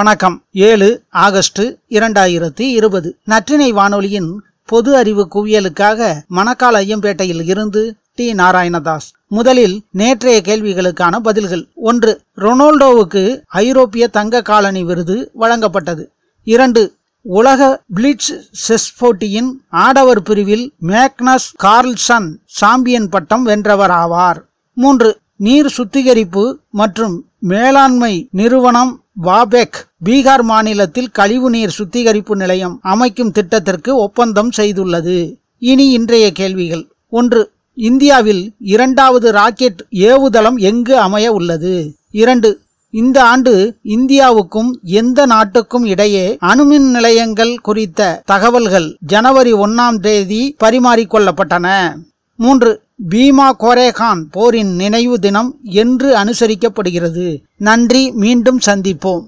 வணக்கம். ஏழு ஆகஸ்ட் இரண்டாயிரத்தி இருபது. நற்றினை வானொலியின் பொது அறிவு குவியலுக்காக மணக்கால் ஐயம்பேட்டையில் இருந்து டி. நாராயணதாஸ். முதலில் நேற்றைய கேள்விகளுக்கான பதில்கள். ஒன்று ரொனால்டோவுக்கு ஐரோப்பிய தங்க காலனி விருது வழங்கப்பட்டது. இரண்டு உலக பிளிட்ஸ் செஸ் போட்டியின் ஆடவர் பிரிவில் மேக்னஸ் கார்ல்சன் சாம்பியன் பட்டம் வென்றவர் ஆவார் மூன்று நீர் சுத்திகரிப்பு மற்றும் மேலாண்மை நிறுவனம் வாபெக் பீகார் மாநிலத்தில் கழிவுநீர் சுத்திகரிப்பு நிலையம் அமைக்கும் திட்டத்திற்கு ஒப்பந்தம் செய்துள்ளது. இனி இன்றைய கேள்விகள். ஒன்று இந்தியாவில் இரண்டாவது ராக்கெட் ஏவுதளம் எங்கு அமைய உள்ளது? இரண்டு இந்த ஆண்டு இந்தியாவுக்கும் எந்த நாட்டுக்கும் இடையே அணுமின் நிலையங்கள் குறித்த தகவல்கள் ஜனவரி ஒன்னாம் தேதி பரிமாறிக்கொள்ளப்பட்டன. மூன்று பீமா கோரேகான் போரின் நினைவு தினம் என்று அனுசரிக்கப்படுகிறது. நன்றி மீண்டும் சந்திப்போம்.